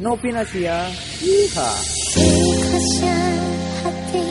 Novinasia, Iha. Ikhlasnya hati